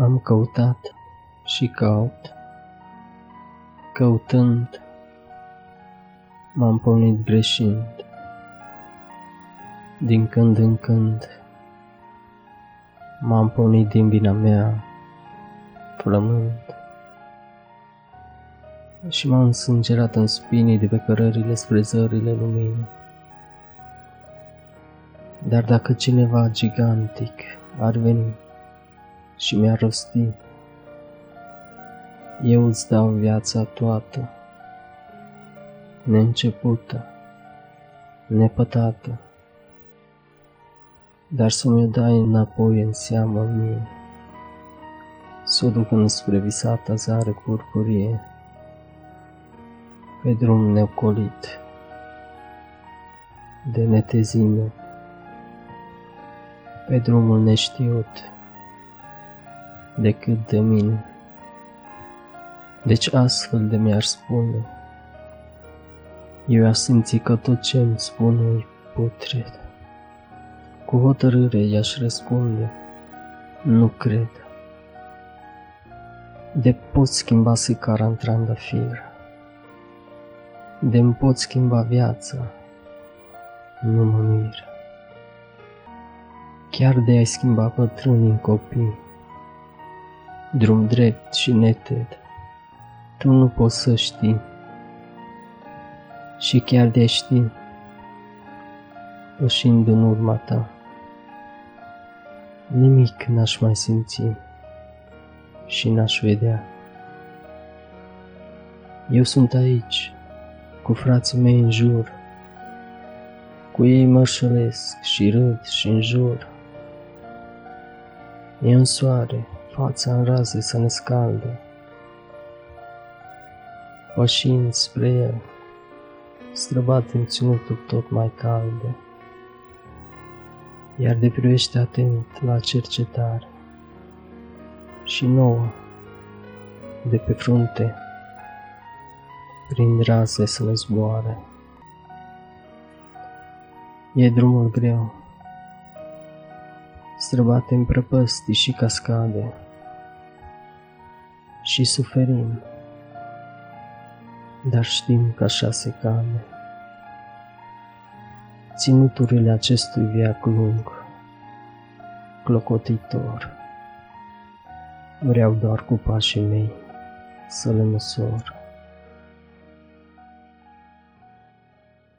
Am căutat și caut, căutând, m-am pomnit greșind. Din când în când, m-am pomnit din vina mea, flămând. Și m-am însângerat în spinii de pe cărările spre zările luminii. Dar dacă cineva gigantic ar veni și mi-ar rosti, eu îți dau viața toată, neîncepută, nepătată, dar să mi-o dai înapoi în seamă mie, să o duc înspre visata zare purpurie, pe drum neocolit de netezime, pe drumul neștiut decât de mine. Deci astfel de mi-ar spune, eu aș simți că tot ce îmi spune e putred. Cu hotărâre i-aș răspunde, nu cred. De pot schimba sicara în trandafir, de îmi pot schimba viața, nu mă mir. Chiar de ai schimba bătrânii în copii, drum drept și neted, tu nu poți să știi. Și chiar de ști, pășind în urma ta, nimic n-aș mai simți și n-aș vedea. Eu sunt aici, cu frații mei în jur, cu ei mărșălesc și râd și înjur. E în soare, fața în raze să ne scalde, pășind spre el, străbat în ținutul tot mai calde, iar de privește atent la cercetare și nouă de pe frunte, prin raze să ne zboare. E drumul greu, străbate în prăpăstii și cascade și suferim dar știm că așa se cade. Ținuturile acestui viac lung, clocotitor, vreau doar cu pașii mei să le măsor.